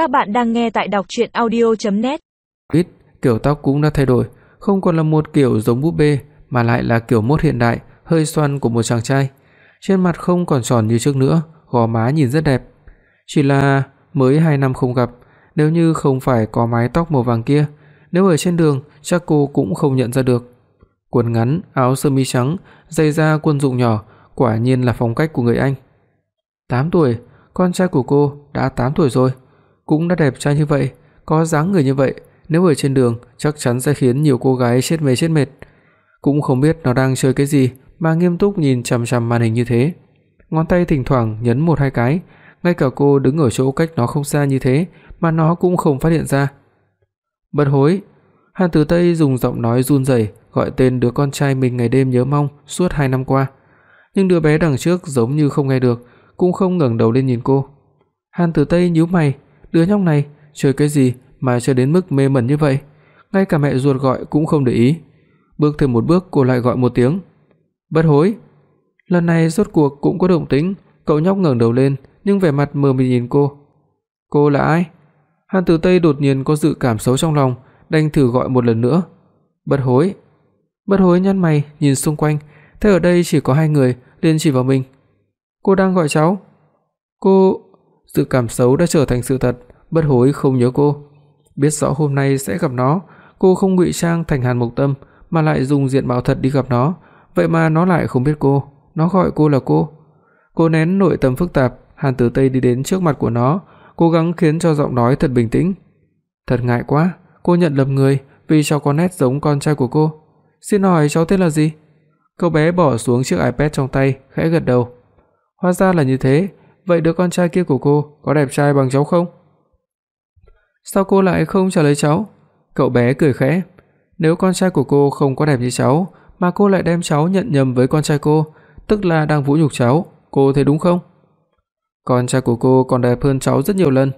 Các bạn đang nghe tại đọc audio net Ít, kiểu tóc cũng đã thay đổi, không còn là một kiểu giống búp bê mà lại là kiểu mốt hiện đại, hơi xoăn của một chàng trai. Trên mặt không còn tròn như trước nữa, gò má nhìn rất đẹp. Chỉ là mới 2 năm không gặp, nếu như không phải có mái tóc màu vàng kia, nếu ở trên đường chắc cô cũng không nhận ra được. Quần ngắn, áo sơ mi trắng, giày da quân dụng nhỏ, quả nhiên là phong cách của người Anh. 8 tuổi, con trai của cô đã 8 tuổi rồi, cũng đã đẹp trai như vậy, có dáng người như vậy, nếu ở trên đường chắc chắn sẽ khiến nhiều cô gái chết mê chết mệt. Cũng không biết nó đang chơi cái gì mà nghiêm túc nhìn chằm chằm màn hình như thế. Ngón tay thỉnh thoảng nhấn một hai cái, ngay cả cô đứng ở chỗ cách nó không xa như thế mà nó cũng không phát hiện ra. Bất hối, Hàn Tử Tây dùng giọng nói run rẩy gọi tên đứa con trai mình ngày đêm nhớ mong suốt 2 năm qua. Nhưng đứa bé đằng trước giống như không nghe được, cũng không ngẩng đầu lên nhìn cô. Hàn Tử Tây nhíu mày, đứa nhóc này chơi cái gì mà chơi đến mức mê mẩn như vậy? Ngay cả mẹ ruột gọi cũng không để ý. Bước thêm một bước cô lại gọi một tiếng. "Bất hối." Lần này rốt cuộc cũng có động tĩnh, cậu nhóc ngẩng đầu lên, nhưng vẻ mặt mờ mịt nhìn cô. "Cô là ai?" Hàn Tử Tây đột nhiên có dự cảm xấu trong lòng, đành thử gọi một lần nữa. "Bất hối." Bất hối nhăn mày nhìn xung quanh, thấy ở đây chỉ có hai người, liền chỉ vào mình. "Cô đang gọi cháu?" "Cô..." Dự cảm xấu đã trở thành sự thật, bất hối không nhớ cô. Biết rõ hôm nay sẽ gặp nó, cô không ngụy trang thành Hàn Mộc Tâm mà lại dùng diện mạo thật đi gặp nó, vậy mà nó lại không biết cô, nó gọi cô là cô. Cô nén nội tâm phức tạp, Hàn Tử Tây đi đến trước mặt của nó, cố gắng khiến cho giọng nói thật bình tĩnh. Thật ngại quá, cô nhận lầm người vì cháu có nét giống con trai của cô. Xin hỏi cháu tên là gì? Cậu bé bỏ xuống chiếc iPad trong tay, khẽ gật đầu. Hóa ra là như thế, vậy đứa con trai kia của cô có đẹp trai bằng cháu không? Sao cô lại không trả lời cháu? Cậu bé cười khẽ. Nếu con trai của cô không có đẹp như cháu, mà cô lại đem cháu nhận nhầm với con trai cô, tức là đang vũ nhục cháu, cô thấy đúng không? Con trai của cô còn đẹp hơn cháu rất nhiều lần.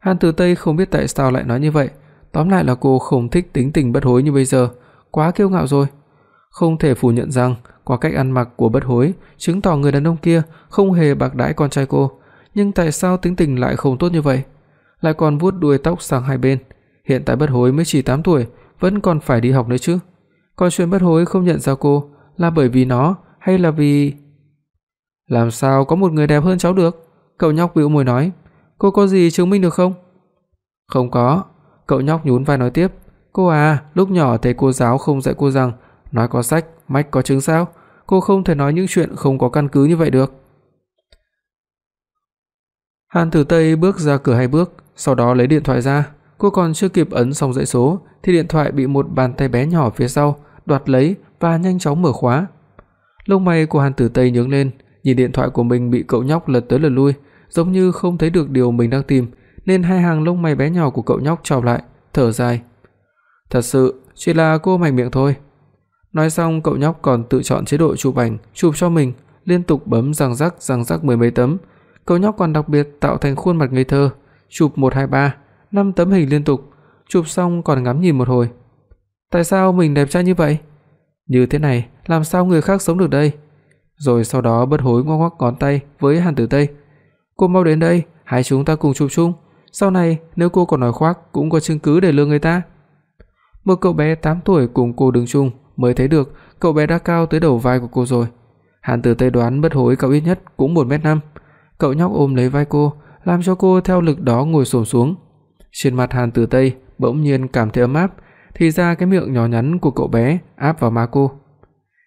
Hàn Tử Tây không biết tại sao lại nói như vậy, tóm lại là cô không thích tính tình bất hối như bây giờ, quá kiêu ngạo rồi. Không thể phủ nhận rằng qua cách ăn mặc của bất hối chứng tỏ người đàn ông kia không hề bạc đãi con trai cô, nhưng tại sao tính tình lại không tốt như vậy? Lại còn vuốt đuôi tóc sang hai bên, hiện tại bất hối mới chỉ 8 tuổi, vẫn còn phải đi học nữa chứ. Còn chuyện bất hối không nhận ra cô là bởi vì nó hay là vì Làm sao có một người đẹp hơn cháu được? Cậu nhóc bĩu môi nói, cô có gì chứng minh được không? Không có, cậu nhóc nhún vai nói tiếp, cô à, lúc nhỏ thầy cô giáo không dạy cô rằng nói có sách, mách có chứng sao? Cô không thể nói những chuyện không có căn cứ như vậy được. Hàn Tử Tây bước ra cửa hai bước, sau đó lấy điện thoại ra, cô còn chưa kịp ấn xong dãy số thì điện thoại bị một bàn tay bé nhỏ phía sau đoạt lấy và nhanh chóng mở khóa. Lông mày của Hàn Tử Tây nhướng lên, nhìn điện thoại của mình bị cậu nhóc lật tới lật lui, giống như không thấy được điều mình đang tìm, nên hai hàng lông mày bé nhỏ của cậu nhóc chau lại, thở dài. Thật sự, chỉ là cô mạnh miệng thôi. Nói xong, cậu nhóc còn tự chọn chế độ chụp ảnh, chụp cho mình, liên tục bấm răng rắc răng rắc mười mấy tấm. Cậu nhóc còn đặc biệt tạo thành khuôn mặt ngây thơ, chụp 1 2 3, 5 tấm hình liên tục, chụp xong còn ngắm nhìn một hồi. Tại sao mình đẹp trai như vậy? Như thế này, làm sao người khác sống được đây? Rồi sau đó bất hối ngoắc ngoắc ngón tay với Hàn Tử Tây. Cô mau đến đây, hai chúng ta cùng chụp chung, sau này nếu cô còn nói khoác cũng có chứng cứ để lừa người ta. Một cậu bé 8 tuổi cùng cô đứng chung, mới thấy được cậu bé đã cao tới đầu vai của cô rồi. Hàn Tử Tây đoán bất hối cậu ít nhất cũng 1m5. Cậu nhóc ôm lấy vai cô, làm cho cô theo lực đó ngồi xổm xuống. Trên mặt Hàn Tử Tây bỗng nhiên cảm thấy ấm áp, thì ra cái miệng nhỏ nhắn của cậu bé áp vào má cô.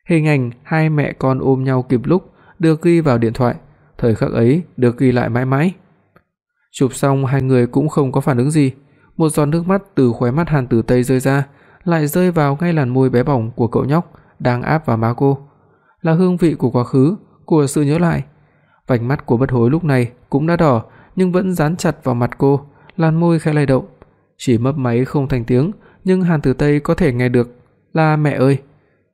Hình ảnh hai mẹ con ôm nhau kịp lúc được ghi vào điện thoại, thời khắc ấy được ghi lại mãi mãi. Chụp xong hai người cũng không có phản ứng gì, một giọt nước mắt từ khóe mắt Hàn Tử Tây rơi ra, lại rơi vào ngay làn môi bé bỏng của cậu nhóc đang áp vào má cô. Là hương vị của quá khứ, của sự nhớ lại. Vành mắt của Bất Hối lúc này cũng đã đỏ, nhưng vẫn dán chặt vào mặt cô, làn môi khẽ lay động. Chỉ mấp máy không thành tiếng, nhưng Hàn Tử Tây có thể nghe được là mẹ ơi.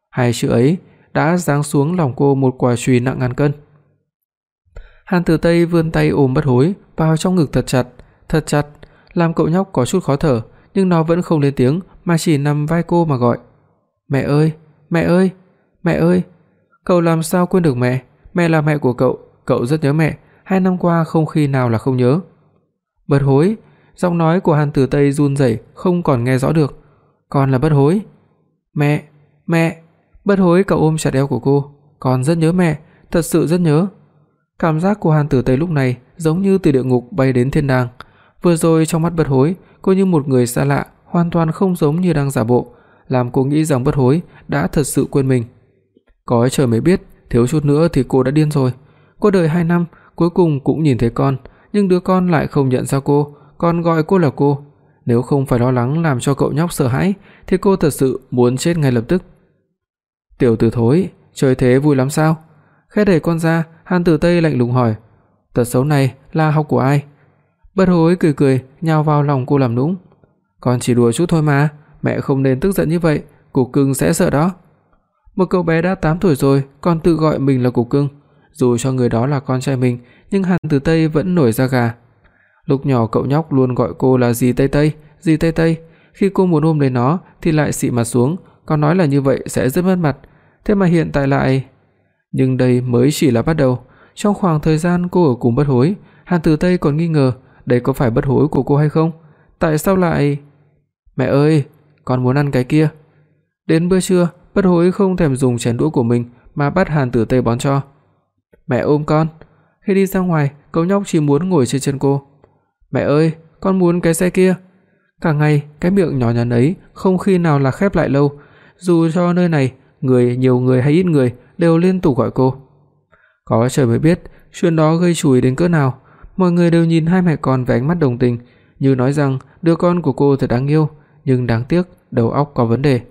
Hai chữ ấy đã giáng xuống lòng cô một quả chùy nặng ngàn cân. Hàn Tử Tây vươn tay ôm Bất Hối vào trong ngực thật chặt, thật chặt, làm cậu nhóc có chút khó thở, nhưng nó vẫn không lên tiếng mà chỉ nằm vai cô mà gọi. "Mẹ ơi, mẹ ơi, mẹ ơi." Cậu làm sao quên được mẹ, mẹ là mẹ của cậu, cậu rất nhớ mẹ, hai năm qua không khi nào là không nhớ. Bất hối, giọng nói của Hàn Tử Tây run rẩy, không còn nghe rõ được. "Con là Bất Hối." "Mẹ, mẹ." Bất Hối cậu ôm chặt eo của cô, "Con rất nhớ mẹ, thật sự rất nhớ." Cảm giác của Hàn Tử Tây lúc này giống như từ địa ngục bay đến thiên đàng. Vừa rồi trong mắt Bất Hối, cô như một người xa lạ, hoàn toàn không giống như đang giả bộ, làm cô nghĩ rằng Bất Hối đã thật sự quên mình. Có trời mới biết, thiếu chút nữa thì cô đã điên rồi. Cô đợi 2 năm, cuối cùng cũng nhìn thấy con, nhưng đứa con lại không nhận ra cô, còn gọi cô là cô. Nếu không phải lo lắng làm cho cậu nhóc sợ hãi thì cô thật sự muốn chết ngay lập tức. Tiểu tử thối, chơi thế vui lắm sao? Khẽ đẩy con ra, Hàn Tử Tây lạnh lùng hỏi, "Tật xấu này là học của ai?" Bất Hối cười cười, nhào vào lòng cô làm nũng, "Con chỉ đùa chút thôi mà, mẹ không nên tức giận như vậy, cục cưng sẽ sợ đó." Một cậu bé đã 8 tuổi rồi còn tự gọi mình là cục cưng, dù cho người đó là con trai mình, nhưng Hàn Tử Tây vẫn nổi da gà. Lúc nhỏ cậu nhóc luôn gọi cô là dì Tây Tây, dì Tây Tây, khi cô muốn ôm lấy nó thì lại xị mặt xuống, còn nói là như vậy sẽ rất mất mặt. Thế mà hiện tại lại Nhưng đây mới chỉ là bắt đầu, trong khoảng thời gian cô ở cùng Bất Hối, Hàn Tử Tây còn nghi ngờ đây có phải bất hối của cô hay không? Tại sao lại Mẹ ơi, con muốn ăn cái kia. Đến bữa trưa, Bất Hối không thèm dùng chén đũa của mình mà bắt Hàn Tử Tây bón cho. "Mẹ ôm con." Khi đi ra ngoài, cậu nhóc chỉ muốn ngồi trên chân cô. "Mẹ ơi, con muốn cái xe kia." Cả ngày, cái miệng nhỏ nhắn ấy không khi nào là khép lại lâu, dù cho nơi này người nhiều người hay ít người đều liên tục gọi cô. Có trời mới biết chuyện đó gây chùi đến cỡ nào, mọi người đều nhìn hai mẹ con với ánh mắt đồng tình, như nói rằng đứa con của cô thật đáng yêu, nhưng đáng tiếc đầu óc có vấn đề.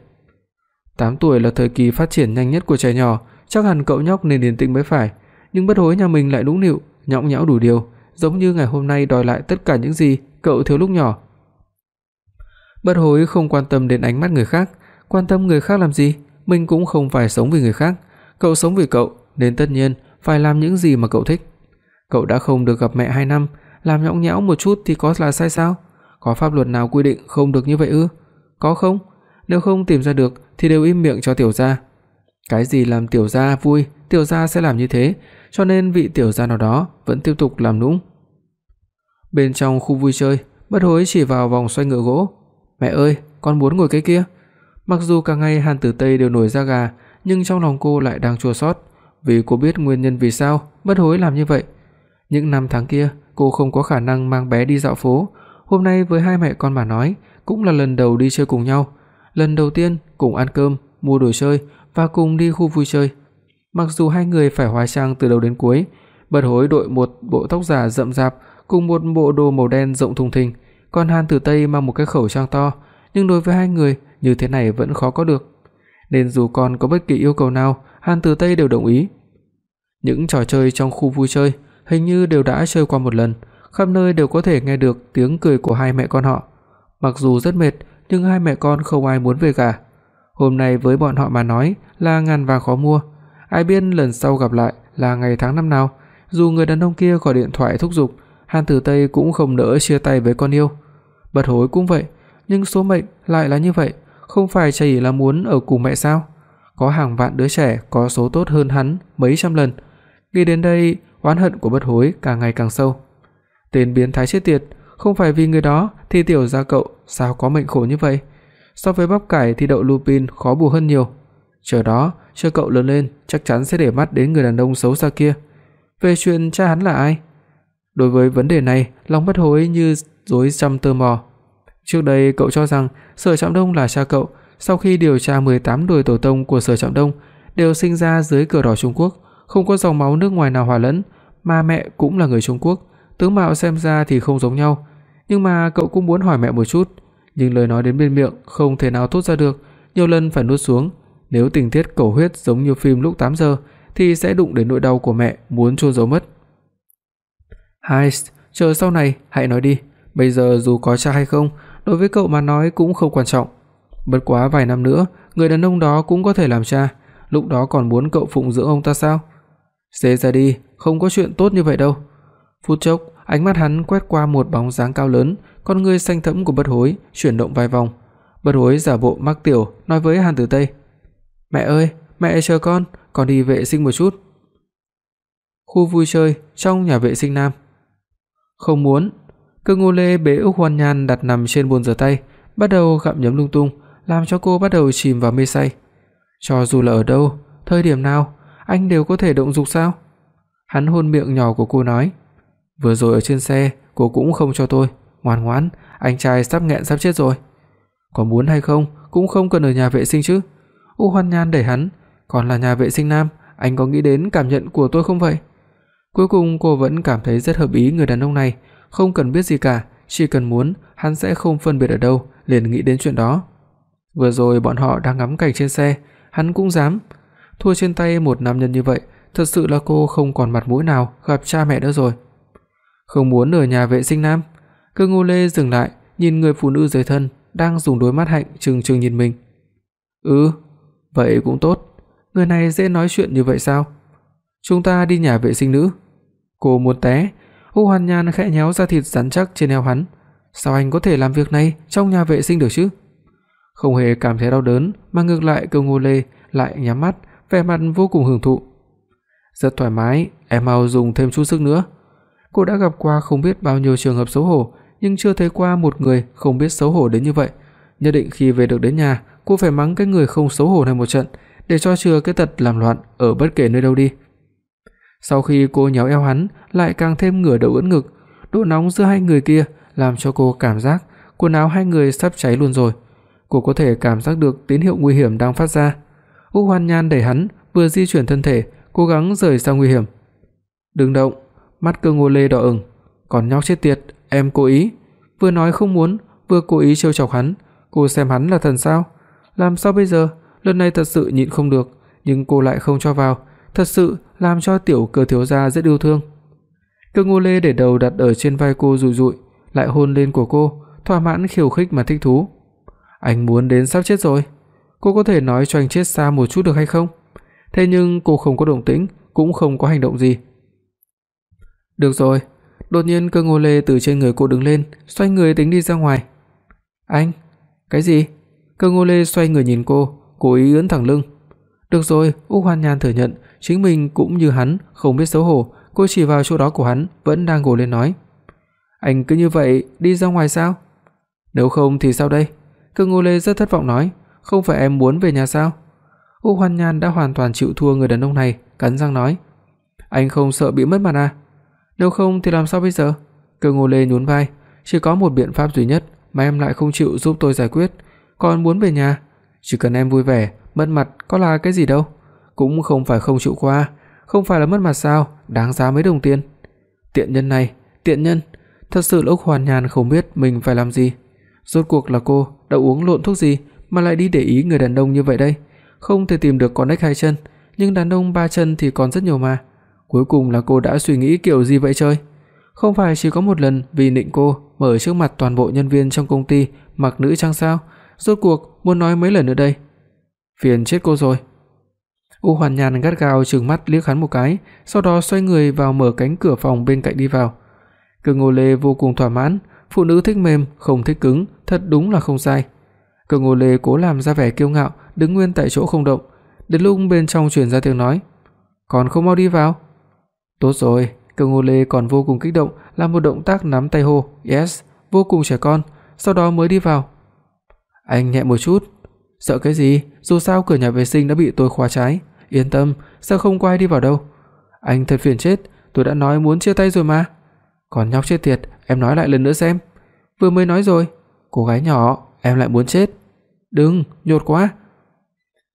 8 tuổi là thời kỳ phát triển nhanh nhất của trẻ nhỏ, chắc hẳn cậu nhóc nên điềm tĩnh mới phải, nhưng bất hối nhà mình lại nũng nịu, nhõng nhẽo đủ điều, giống như ngày hôm nay đòi lại tất cả những gì cậu thiếu lúc nhỏ. Bất hối không quan tâm đến ánh mắt người khác, quan tâm người khác làm gì, mình cũng không phải sống vì người khác, cậu sống vì cậu, nên tất nhiên phải làm những gì mà cậu thích. Cậu đã không được gặp mẹ 2 năm, làm nhõng nhẽo một chút thì có là sai sao? Có pháp luật nào quy định không được như vậy ư? Có không? Nếu không tìm ra được thì đều im miệng cho tiểu gia. Cái gì làm tiểu gia vui, tiểu gia sẽ làm như thế, cho nên vị tiểu gia nào đó vẫn tiếp tục làm nũng. Bên trong khu vui chơi, Bất Hối chỉ vào vòng xoay ngựa gỗ. "Mẹ ơi, con muốn ngồi cái kia." Mặc dù cả ngày Hàn Tử Tây đều nổi da gà, nhưng trong lòng cô lại đang chua xót, vì cô biết nguyên nhân vì sao Bất Hối làm như vậy. Những năm tháng kia, cô không có khả năng mang bé đi dạo phố, hôm nay với hai mẹ con mà nói, cũng là lần đầu đi chơi cùng nhau, lần đầu tiên cùng ăn cơm, mua đồ chơi và cùng đi khu vui chơi. Mặc dù hai người phải hóa trang từ đầu đến cuối, Bật Hối đội một bộ tóc giả rậm rạp cùng một bộ đồ màu đen rộng thùng thình, còn Hàn Tử Tây mang một cái khẩu trang to, nhưng đối với hai người, như thế này vẫn khó có được. Nên dù con có bất kỳ yêu cầu nào, Hàn Tử Tây đều đồng ý. Những trò chơi trong khu vui chơi hình như đều đã chơi qua một lần, khắp nơi đều có thể nghe được tiếng cười của hai mẹ con họ. Mặc dù rất mệt, nhưng hai mẹ con không ai muốn về cả. Hôm nay với bọn họ mà nói là ngàn vàng khó mua, ai biết lần sau gặp lại là ngày tháng năm nào, dù người đàn ông kia gọi điện thoại thúc giục, Hàn Tử Tây cũng không nỡ chia tay với con yêu. Bất hối cũng vậy, nhưng số mệnh lại là như vậy, không phải chỉ là muốn ở cùng mẹ sao? Có hàng vạn đứa trẻ có số tốt hơn hắn mấy trăm lần. Nghĩ đến đây, oán hận của Bất Hối càng ngày càng sâu. Tên biến thái chết tiệt, không phải vì người đó thì tiểu gia cậu sao có mệnh khổ như vậy? So với bắp cải thì đậu lupin khó bù hơn nhiều. Chờ đó, chờ cậu lớn lên, chắc chắn sẽ để mắt đến người đàn ông xấu xa kia. Về chuyện cha hắn là ai? Đối với vấn đề này, lòng bất hối như rối trăm tơ mò. Trước đây cậu cho rằng Sở Trạm Đông là cha cậu, sau khi điều tra 18 đời tổ tông của Sở Trạm Đông đều sinh ra dưới cờ đỏ Trung Quốc, không có dòng máu nước ngoài nào hòa lẫn, mà mẹ cũng là người Trung Quốc, tướng mạo xem ra thì không giống nhau, nhưng mà cậu cũng muốn hỏi mẹ một chút, nhưng lời nói đến bên miệng không thể nào thốt ra được, nhiều lần phải nuốt xuống, nếu tình tiết cầu huyết giống như phim lúc 8 giờ thì sẽ đụng đến nỗi đau của mẹ muốn chôn giấu mất. Heist, chờ sau này hãy nói đi, bây giờ dù có cha hay không, đối với cậu mà nói cũng không quan trọng. Bất quá vài năm nữa, người đàn ông đó cũng có thể làm cha, lúc đó còn muốn cậu phụng dưỡng ông ta sao? Xế ra đi, không có chuyện tốt như vậy đâu. Phút chốc, ánh mắt hắn quét qua một bóng dáng cao lớn, con ngươi xanh thẫm của Bất Hối chuyển động vài vòng. Bất Hối giả bộ mắc tiểu, nói với Hàn Tử Tây: "Mẹ ơi, mẹ chờ con, con đi vệ sinh một chút." Khu vui chơi trong nhà vệ sinh nam. Không muốn. Cơ Ngô Lê bế Úc Hoan Nhan đặt nằm trên bồn rửa tay, bắt đầu gặm nhấm lung tung, làm cho cô bắt đầu chìm vào mê say. Cho dù là ở đâu, thời điểm nào, anh đều có thể động dục sao? Hắn hôn miệng nhỏ của cô nói, vừa rồi ở trên xe, cô cũng không cho tôi, ngoan ngoãn, anh trai sắp nghẹn sắp chết rồi. Có muốn hay không cũng không cần ở nhà vệ sinh chứ. U Hoan Nhan đẩy hắn, còn là nhà vệ sinh nam, anh có nghĩ đến cảm nhận của tôi không vậy? Cuối cùng cô vẫn cảm thấy rất hợp ý người đàn ông này, không cần biết gì cả, chỉ cần muốn, hắn sẽ không phân biệt ở đâu, liền nghĩ đến chuyện đó. Vừa rồi bọn họ đang ngắm cảnh trên xe, hắn cũng dám thua trên tay một nam nhân như vậy, thật sự là cô không còn mặt mũi nào gặp cha mẹ nữa rồi. Không muốn ở nhà vệ sinh nam, Cơ Ngô Lê dừng lại, nhìn người phụ nữ dưới thân đang dùng đôi mắt hạnh trừng trừng nhìn mình. "Ừ, vậy cũng tốt, người này dễ nói chuyện như vậy sao? Chúng ta đi nhà vệ sinh nữ." Cô muốn té, U Hoàn Nhan khẽ nhéo da thịt rắn chắc trên eo hắn. Sao anh có thể làm việc này trong nhà vệ sinh được chứ? Không hề cảm thấy đau đớn, mà ngược lại Cơ Ngô Lê lại nhắm mắt, vẻ mặt vô cùng hưởng thụ. Rất thoải mái, em mau dùng thêm chút sức nữa. Cô đã gặp qua không biết bao nhiêu trường hợp xấu hổ, nhưng chưa thấy qua một người không biết xấu hổ đến như vậy. Nhất định khi về được đến nhà, cô phải mắng cái người không xấu hổ này một trận, để cho chừa cái tật làm loạn ở bất kể nơi đâu đi. Sau khi cô nhéo eo hắn, lại càng thêm ngửa đầu ưỡn ngực, độ nóng giữa hai người kia làm cho cô cảm giác quần áo hai người sắp cháy luôn rồi. Cô có thể cảm giác được tín hiệu nguy hiểm đang phát ra. Úc Hoan Nhan đẩy hắn, vừa di chuyển thân thể, cố gắng rời xa nguy hiểm. "Đừng động." Mắt Cơ Ngô Lê đỏ ửng, "Còn nhóc chết tiệt, em cố ý." Vừa nói không muốn, vừa cố ý trêu chọc hắn, cô xem hắn là thần sao? Làm sao bây giờ? Lần này thật sự nhịn không được, nhưng cô lại không cho vào, thật sự làm cho tiểu Cơ thiếu gia rất yêu thương. Cơ Ngô Lê để đầu đặt ở trên vai cô dụi dụi, lại hôn lên của cô, thỏa mãn khiêu khích mà thích thú. Anh muốn đến sắp chết rồi. Cô có thể nói cho anh chết xa một chút được hay không? Thế nhưng cô không có động tĩnh, cũng không có hành động gì. Được rồi, đột nhiên Cơ Ngô Lê từ trên người cô đứng lên, xoay người tính đi ra ngoài. "Anh, cái gì?" Cơ Ngô Lê xoay người nhìn cô, cố ý ưỡn thẳng lưng. Được rồi, Úc Hoan Nhan thừa nhận, chính mình cũng như hắn, không biết xấu hổ, cô chỉ vào chỗ đó của hắn, vẫn đang gồ lên nói: "Anh cứ như vậy đi ra ngoài sao? Nếu không thì sao đây?" Cơ Ngô Lê rất thất vọng nói: "Không phải em muốn về nhà sao?" Úc Hoan Nhan đã hoàn toàn chịu thua người đàn ông này, cắn răng nói: "Anh không sợ bị mất mặt à? Nếu không thì làm sao bây giờ?" Cơ Ngô Lê nhún vai, "Chỉ có một biện pháp duy nhất mà em lại không chịu giúp tôi giải quyết, còn muốn về nhà, chỉ cần em vui vẻ, mất mặt có là cái gì đâu, cũng không phải không chịu qua, không phải là mất mặt sao, đáng giá mấy đồng tiền." Tiện nhân này, tiện nhân, thật sự là Úc Hoàn nhàn không biết mình phải làm gì. Rốt cuộc là cô đã uống lộn thuốc gì mà lại đi để ý người đàn ông như vậy đây? Không thể tìm được con ếch hai chân, nhưng đàn ông ba chân thì còn rất nhiều mà. Cuối cùng là cô đã suy nghĩ kiểu gì vậy trời? Không phải chỉ có một lần vì nịnh cô mở trước mặt toàn bộ nhân viên trong công ty mặc nữ trang sao? Rốt cuộc muốn nói mấy lần nữa đây? Phiền chết cô rồi. U Hoàn Nhan gắt gao trừng mắt liếc hắn một cái, sau đó xoay người vào mở cánh cửa phòng bên cạnh đi vào. Cường Ngô Lê vô cùng thỏa mãn, phụ nữ thích mềm, không thích cứng, thật đúng là không sai. Cường Ngô Lê cố làm ra vẻ kiêu ngạo, đứng nguyên tại chỗ không động. Đến lúc bên trong truyền ra tiếng nói, "Còn không mau đi vào." Tốt rồi, Cường Ngô Lê còn vô cùng kích động, làm một động tác nắm tay hô, "Yes", vô cùng trẻ con, sau đó mới đi vào. Anh nhẹ một chút, sợ cái gì, dù sao cửa nhà vệ sinh đã bị tôi khóa trái, yên tâm, sẽ không quay đi vào đâu. Anh thật phiền chết, tôi đã nói muốn chia tay rồi mà. Còn nhóc chết tiệt, em nói lại lần nữa xem. Vừa mới nói rồi, cô gái nhỏ, em lại muốn chết. Đừng, nhột quá.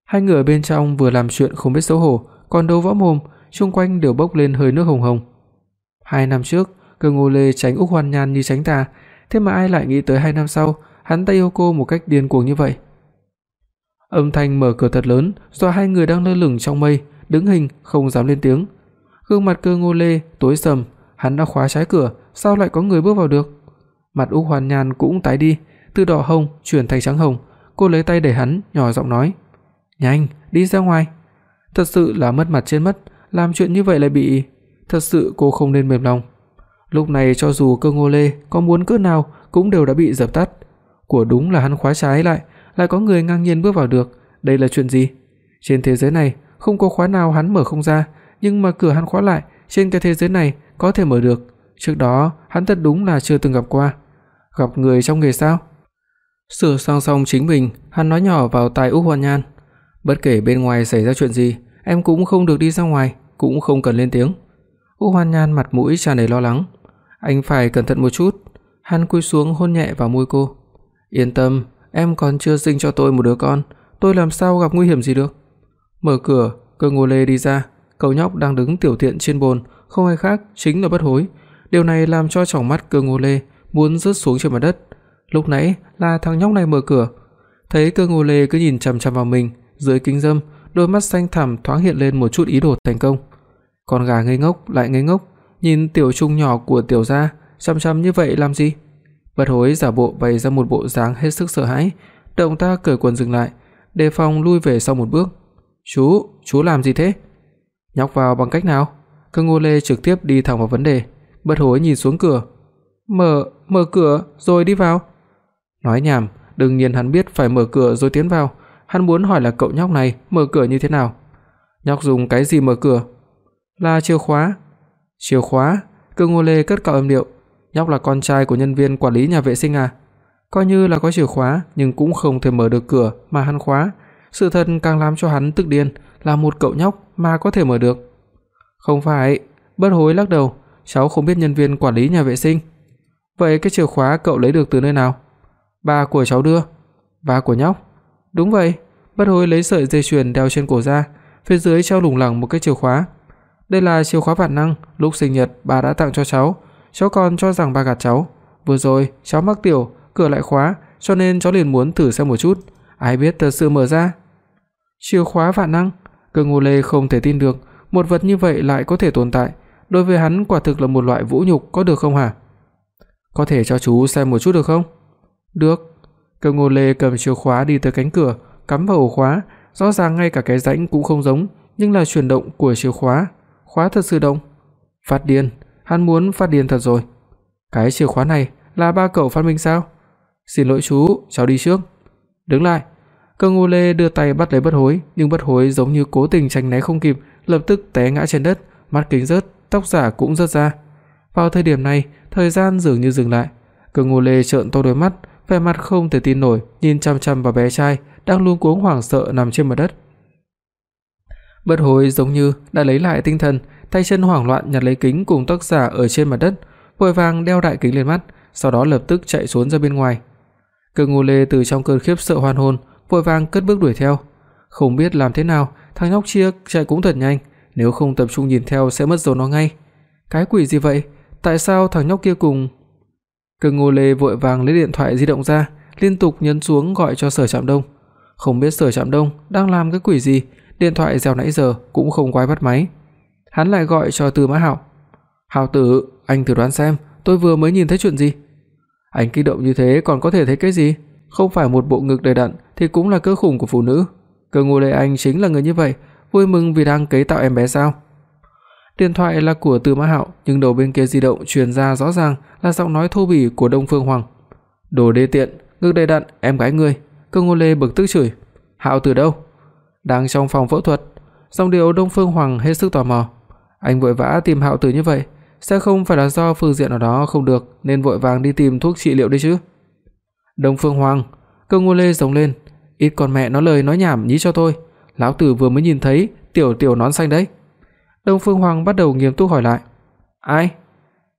Hai người ở bên trong vừa làm chuyện không biết xấu hổ, còn đấu võ mồm, xung quanh đều bốc lên hơi nước hồng hồng. Hai năm trước, Cơ Ngô Lê tránh Úc Hoan Nhan như tránh tà, thế mà ai lại nghĩ tới hai năm sau, hắn ta yêu cô một cách điên cuồng như vậy. Âm thanh mở cửa thật lớn, do hai người đang lơ lửng trong mây, đứng hình không dám lên tiếng. Gương mặt Cơ Ngô Lê tối sầm, hắn đã khóa trái cửa, sao lại có người bước vào được? Mặt Úc Hoàn Nhan cũng tái đi, từ đỏ hồng chuyển thành trắng hồng, cô lấy tay đẩy hắn, nhỏ giọng nói: "Nhanh, đi ra ngoài." Thật sự là mất mặt trên mất, làm chuyện như vậy lại bị, thật sự cô không nên mềm lòng. Lúc này cho dù Cơ Ngô Lê có muốn cỡ nào cũng đều đã bị dập tắt. Của đúng là hắn khóa trái lại, lại có người ngang nhiên bước vào được, đây là chuyện gì? Trên thế giới này không có khóa nào hắn mở không ra, nhưng mà cửa hắn khóa lại, trên cái thế giới này có thể mở được, Trước đó, hắn thật đúng là chưa từng gặp qua. Gặp người trong nghề sao? Sửa sang xong chính mình, hắn nói nhỏ vào tai Úc Hoan Nhan, bất kể bên ngoài xảy ra chuyện gì, em cũng không được đi ra ngoài, cũng không cần lên tiếng. Úc Hoan Nhan mặt mũi tràn đầy lo lắng. Anh phải cẩn thận một chút. Hắn cúi xuống hôn nhẹ vào môi cô. Yên tâm, em còn chưa sinh cho tôi một đứa con, tôi làm sao gặp nguy hiểm gì được. Mở cửa, Cơ Ngô Lê đi ra, cậu nhóc đang đứng tiểu tiện trên bồn, không ai khác chính là Bất Hối. Điều này làm cho tròng mắt Cơ Ngô Lê muốn rớt xuống trên mặt đất. Lúc nãy là thằng nhóc này mở cửa, thấy Cơ Ngô Lê cứ nhìn chằm chằm vào mình, dưới kính râm, đôi mắt xanh thẳm thoáng hiện lên một chút ý đồ thành công. Con gà ngây ngốc lại ngây ngốc, nhìn tiểu trung nhỏ của tiểu gia, chằm chằm như vậy làm gì? Bất Hối giả bộ bày ra một bộ dáng hết sức sợ hãi, động tác cởi quần dừng lại, đề phòng lui về sau một bước. "Chú, chú làm gì thế?" "Nhóc vào bằng cách nào?" Cơ Ngô Lê trực tiếp đi thẳng vào vấn đề. Bất Hối nhìn xuống cửa. "Mở, mở cửa rồi đi vào." Nói nhảm, đương nhiên hắn biết phải mở cửa rồi tiến vào, hắn muốn hỏi là cậu nhóc này mở cửa như thế nào. Nhóc dùng cái gì mở cửa? Là chìa khóa. Chìa khóa? Cơ Ngô Lê cất cao âm điệu, nhóc là con trai của nhân viên quản lý nhà vệ sinh à? Coi như là có chìa khóa nhưng cũng không thể mở được cửa mà hắn khóa, sự thật càng làm cho hắn tức điên, là một cậu nhóc mà có thể mở được. Không phải, Bất Hối lắc đầu, cháu không biết nhân viên quản lý nhà vệ sinh. Vậy cái chìa khóa cậu lấy được từ nơi nào? Ba của cháu đưa. Ba của nhóc? Đúng vậy, Bất Hối lấy sợi dây chuyền đeo trên cổ ra, phía dưới treo lủng lẳng một cái chìa khóa. Đây là chìa khóa vạn năng, lúc sinh nhật bà đã tặng cho cháu, cháu còn cho rằng bà gạt cháu. Vừa rồi cháu mắc tiểu, cửa lại khóa, cho nên cháu liền muốn thử xem một chút, ai biết thật sự mở ra. Chìa khóa vạn năng, Cơ Ngô Lê không thể tin được, một vật như vậy lại có thể tồn tại, đối với hắn quả thực là một loại vũ nhục có được không hả? Có thể cho chú xem một chút được không? Được. Cơ Ngô Lê cầm chìa khóa đi tới cánh cửa, cắm vào ổ khóa, rõ ràng ngay cả cái rãnh cũng không giống, nhưng là chuyển động của chìa khóa, khóa thật sự động. Phát điên, hắn muốn phát điên thật rồi. Cái chìa khóa này là ba cậu phát minh sao? Xin lỗi chú, cháu đi trước. Đứng lại. Cơ Ngô Lê đưa tay bắt lấy Bất Hối, nhưng Bất Hối giống như cố tình tránh né không kịp, lập tức té ngã trên đất, mắt kính rớt, tóc giả cũng rớt ra. Vào thời điểm này, thời gian dường như dừng lại. Cơ Ngô Lê trợn to đôi mắt, vẻ mặt không thể tin nổi, nhìn chằm chằm vào bé trai đang luống cuống hoảng sợ nằm trên mặt đất. Bất Hối giống như đã lấy lại tinh thần, tay chân hoảng loạn nhặt lấy kính cùng tác giả ở trên mặt đất, vội vàng đeo đại kính lên mắt, sau đó lập tức chạy trốn ra bên ngoài. Cơ Ngô Lê từ trong cơn khiếp sợ hoàn hồn, vội vàng cất bước đuổi theo. Không biết làm thế nào, thằng nhóc kia chạy cũng thật nhanh, nếu không tập trung nhìn theo sẽ mất dấu nó ngay. Cái quỷ gì vậy? Tại sao thằng nhóc kia cùng Cơ Ngô Lê vội vàng lấy điện thoại di động ra, liên tục nhấn xuống gọi cho Sở Trạm Đông. Không biết Sở Trạm Đông đang làm cái quỷ gì, điện thoại reo nãy giờ cũng không quay bắt máy. Hắn lại gọi cho Từ Mã Hạo. "Hạo tử, anh thử đoán xem, tôi vừa mới nhìn thấy chuyện gì?" Anh kích động như thế còn có thể thấy cái gì? Không phải một bộ ngực đầy đặn thì cũng là cỡ khủng của phụ nữ. Cơ Ngô Lê Anh chính là người như vậy, vui mừng vì đang cấy tạo em bé sao? Điện thoại là của Từ Mã Hạo, nhưng đầu bên kia di động truyền ra rõ ràng là giọng nói thô bỉ của Đông Phương Hoàng. "Đồ đê tiện, ngực đầy đặn, em gái ngươi." Cơ Ngô Lê bực tức chửi. "Hạo từ đâu?" "Đang trong phòng phẫu thuật." Giọng điệu Đông Phương Hoàng hết sức tò mò. Anh vội vã tìm Hạo Tử như vậy, sẽ không phải là do phương diện nào đó không được nên vội vàng đi tìm thuốc trị liệu đấy chứ? Đông Phương Hoàng, Cơ Ngô Lê giống lên, ít con mẹ nó lời nói nhảm nhí cho tôi, lão tử vừa mới nhìn thấy tiểu tiểu nón xanh đấy. Đông Phương Hoàng bắt đầu nghiêm túc hỏi lại. Ai?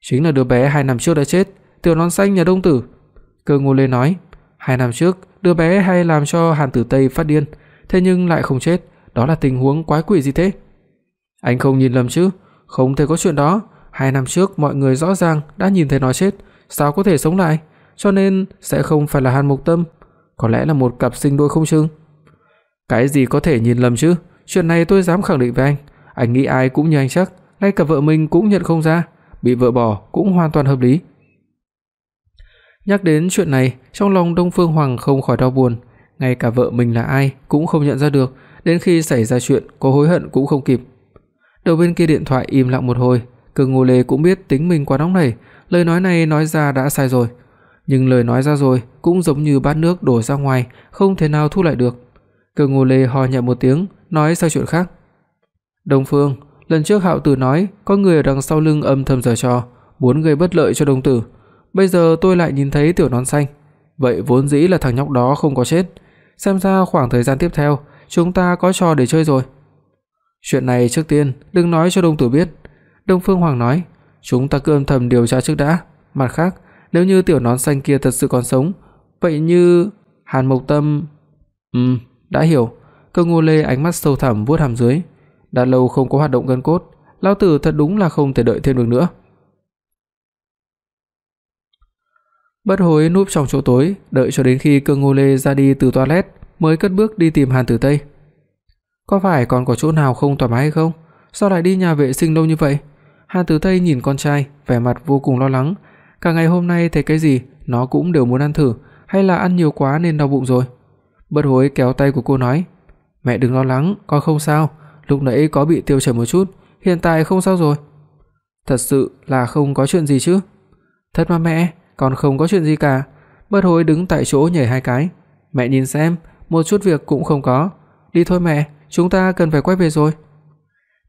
Chính là đứa bé 2 năm trước đã chết, tiểu nón xanh nhà Đông tử. Cơ Ngô Lê nói, 2 năm trước đứa bé hay làm cho Hàn Tử Tây phát điên, thế nhưng lại không chết, đó là tình huống quái quỷ gì thế? Anh không nhìn lầm chứ? Không thể có chuyện đó, 2 năm trước mọi người rõ ràng đã nhìn thấy nó chết, sao có thể sống lại? Cho nên sẽ không phải là Hàn Mục Tâm, có lẽ là một cặp sinh đôi không chừng. Cái gì có thể nhìn lầm chứ? Chuyện này tôi dám khẳng định với anh, anh nghĩ ai cũng như anh chắc, ngay cả vợ mình cũng nhận không ra, bị vợ bỏ cũng hoàn toàn hợp lý. Nhắc đến chuyện này, trong lòng Đông Phương Hoàng không khỏi đau buồn, ngay cả vợ mình là ai cũng không nhận ra được, đến khi xảy ra chuyện có hối hận cũng không kịp. Đầu bên kia điện thoại im lặng một hồi, Cường Ngô Lê cũng biết tính mình quá nóng nảy, lời nói này nói ra đã sai rồi, nhưng lời nói ra rồi cũng giống như bát nước đổ ra ngoài, không thể nào thu lại được. Cường Ngô Lê ho nhẹ một tiếng, nói sang chuyện khác. Đông Phương, lần trước Hạo Tử nói có người ở đằng sau lưng âm thầm giở trò, muốn gây bất lợi cho đồng tử. Bây giờ tôi lại nhìn thấy tiểu nón xanh, vậy vốn dĩ là thằng nhóc đó không có chết, xem ra khoảng thời gian tiếp theo chúng ta có trò để chơi rồi. Chuyện này trước tiên đừng nói cho Đông tử biết." Đông Phương Hoàng nói, "Chúng ta cứ âm thầm điều tra trước đã, mặt khác, nếu như tiểu nón xanh kia thật sự còn sống, vậy như Hàn Mộc Tâm Ừm, đã hiểu. Cơ Ngô Lê ánh mắt sâu thẳm vuốt hàm dưới, đã lâu không có hoạt động gân cốt, lão tử thật đúng là không thể đợi thêm được nữa. Bất hối núp trong chỗ tối, đợi cho đến khi Cơ Ngô Lê ra đi từ toilet mới cất bước đi tìm Hàn Tử Tây. Có phải còn có chỗ nào không thoải mái hay không? Sao lại đi nhà vệ sinh lâu như vậy? Hàn Tử Tây nhìn con trai, vẻ mặt vô cùng lo lắng, cả ngày hôm nay thấy cái gì nó cũng đều muốn ăn thử, hay là ăn nhiều quá nên đau bụng rồi. Bất Hối kéo tay của cô nói: "Mẹ đừng lo lắng, con không sao, lúc nãy có bị tiêu chảy một chút, hiện tại không sao rồi." "Thật sự là không có chuyện gì chứ?" "Thật mà mẹ, con không có chuyện gì cả." Bất Hối đứng tại chỗ nhảy hai cái. "Mẹ nhìn xem, một chút việc cũng không có. Đi thôi mẹ, chúng ta cần phải quay về rồi."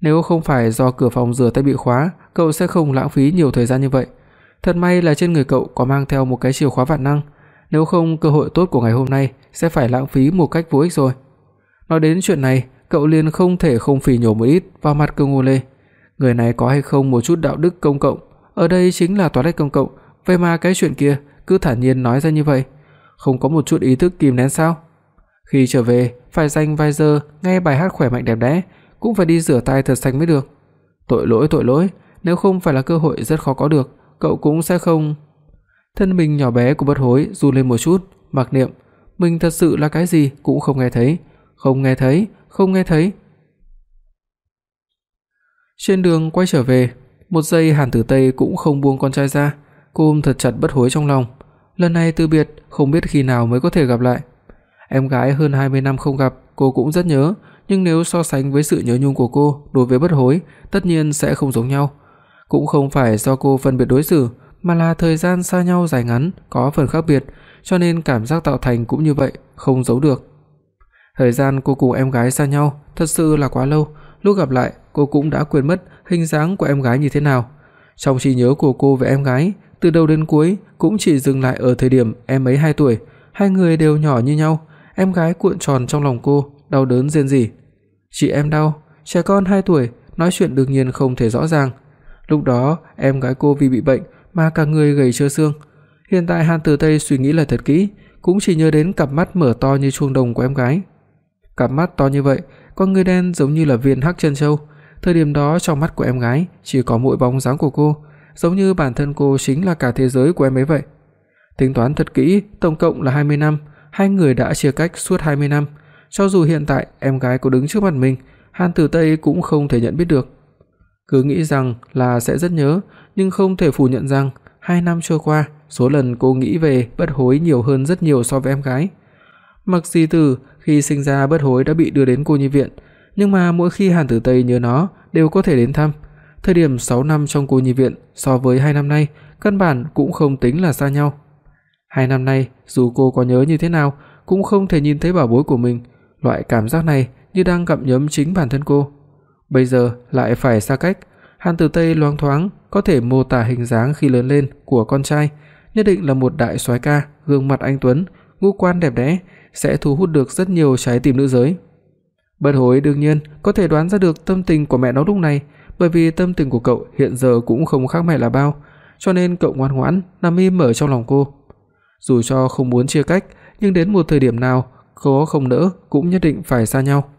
Nếu không phải do cửa phòng rửa tay bị khóa, cậu sẽ không lãng phí nhiều thời gian như vậy. Thật may là trên người cậu có mang theo một cái chìa khóa vạn năng, nếu không cơ hội tốt của ngày hôm nay sẽ phải lãng phí một cách vô ích rồi. Nói đến chuyện này, cậu liền không thể không phỉ nhổ một ít vào mặt Cương Ngô Lê. Người này có hay không một chút đạo đức công cộng, ở đây chính là toilet công cộng, vậy mà cái chuyện kia cứ thản nhiên nói ra như vậy, không có một chút ý thức kìm nén sao? Khi trở về, phải dành vài giờ nghe bài hát khỏe mạnh đẹp đẽ, cũng phải đi rửa tay thật sạch mới được. Tội lỗi tội lỗi, nếu không phải là cơ hội rất khó có được, cậu cũng sẽ không Thân mình nhỏ bé của Bất Hối run lên một chút, mặc niệm, mình thật sự là cái gì cũng không nghe thấy, không nghe thấy, không nghe thấy. Trên đường quay trở về, một giây Hàn Tử Tây cũng không buông con trai ra, cô ôm thật chặt Bất Hối trong lòng. Lần này từ biệt, không biết khi nào mới có thể gặp lại. Em gái hơn 20 năm không gặp, cô cũng rất nhớ, nhưng nếu so sánh với sự nhớ nhung của cô đối với Bất Hối, tất nhiên sẽ không giống nhau. Cũng không phải do cô phân biệt đối xử, mà là thời gian xa nhau dài ngắn có phần khác biệt, cho nên cảm giác tạo thành cũng như vậy, không giấu được. Thời gian cô cùng em gái xa nhau thật sự là quá lâu, lúc gặp lại cô cũng đã quên mất hình dáng của em gái như thế nào. Trong trí nhớ của cô về em gái, từ đầu đến cuối cũng chỉ dừng lại ở thời điểm em ấy 2 tuổi, hai người đều nhỏ như nhau, em gái cuộn tròn trong lòng cô, đau đớn rên rỉ. "Chị em đau." Trẻ con 2 tuổi, nói chuyện đương nhiên không thể rõ ràng. Lúc đó, em gái cô vì bị bệnh mà cả người gầy trơ xương. Hiện tại Hàn Tử Tây suy nghĩ lại thật kỹ, cũng chỉ nhớ đến cặp mắt mở to như chuông đồng của em gái. Cặp mắt to như vậy, con người đen giống như là viên hắc chân châu, thời điểm đó trong mắt của em gái chỉ có mỗi bóng dáng của cô, giống như bản thân cô chính là cả thế giới của em ấy vậy. Tính toán thật kỹ, tổng cộng là 20 năm, hai người đã chia cách suốt 20 năm, cho dù hiện tại em gái có đứng trước mặt mình, Hàn Tử Tây cũng không thể nhận biết được. Cứ nghĩ rằng là sẽ rất nhớ, nhưng không thể phủ nhận rằng 2 năm trôi qua, số lần cô nghĩ về bất hối nhiều hơn rất nhiều so với em gái. Mặc Di Tử khi sinh ra bất hối đã bị đưa đến cô nhi viện, nhưng mà mỗi khi Hàn Tử Tây nhớ nó đều có thể đến thăm. Thời điểm 6 năm trong cô nhi viện so với 2 năm nay, căn bản cũng không tính là xa nhau hai năm nay, dù cô có nhớ như thế nào, cũng không thể nhìn thấy bảo bối của mình, loại cảm giác này như đang gặm nhấm chính bản thân cô. Bây giờ lại phải xa cách, Hàn Tử Tây loáng thoáng có thể mô tả hình dáng khi lớn lên của con trai, nhất định là một đại soái ca, gương mặt anh tuấn, ngũ quan đẹp đẽ, sẽ thu hút được rất nhiều trái tim nữ giới. Bất Hối đương nhiên có thể đoán ra được tâm tình của mẹ nó lúc này, bởi vì tâm tình của cậu hiện giờ cũng không khác mẹ là bao, cho nên cậu ngoan ngoãn nằm im ở trong lòng cô. Dù cho không muốn chia cách, nhưng đến một thời điểm nào, có không nỡ cũng nhất định phải xa nhau.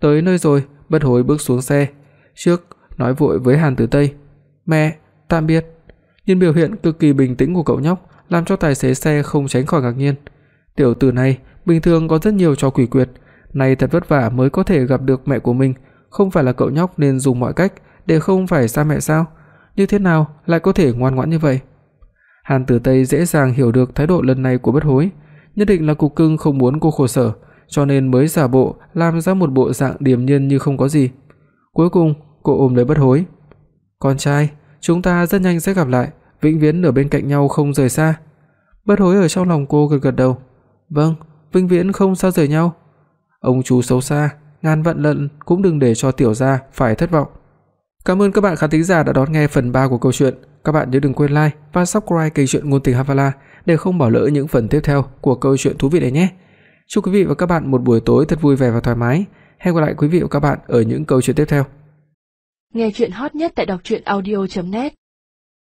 Tới nơi rồi, Bất Hối bước xuống xe, trước nói vội với Hàn Tử Tây, "Mẹ, tạm biệt." Nhìn biểu hiện cực kỳ bình tĩnh của cậu nhóc, làm cho tài xế xe không tránh khỏi ngạc nhiên. Tiểu tử này bình thường có rất nhiều trò quỷ quyệt, nay thật vất vả mới có thể gặp được mẹ của mình, không phải là cậu nhóc nên dùng mọi cách để không phải xa mẹ sao? Như thế nào lại có thể ngoan ngoãn như vậy? Hàn Tử Tây dễ dàng hiểu được thái độ lần này của Bất Hối, nhất định là cục cưng không muốn cô khổ sở, cho nên mới giả bộ làm ra một bộ dạng điềm nhiên như không có gì. Cuối cùng, cô ôm lấy Bất Hối. "Con trai, chúng ta rất nhanh sẽ gặp lại, vĩnh viễn ở bên cạnh nhau không rời xa." Bất Hối ở trong lòng cô gật gật đầu. "Vâng, vĩnh viễn không xa rời nhau." Ông chú xấu xa, ngàn vạn lần cũng đừng để cho tiểu gia phải thất vọng. Cảm ơn các bạn khán thính giả đã đón nghe phần 3 của câu chuyện. Các bạn nhớ đừng quên like và subscribe kênh truyện ngôn tình Havala để không bỏ lỡ những phần tiếp theo của câu chuyện thú vị này nhé. Chúc quý vị và các bạn một buổi tối thật vui vẻ và thoải mái. Hẹn gặp lại quý vị và các bạn ở những câu chuyện tiếp theo. Nghe truyện hot nhất tại doctruyenaudio.net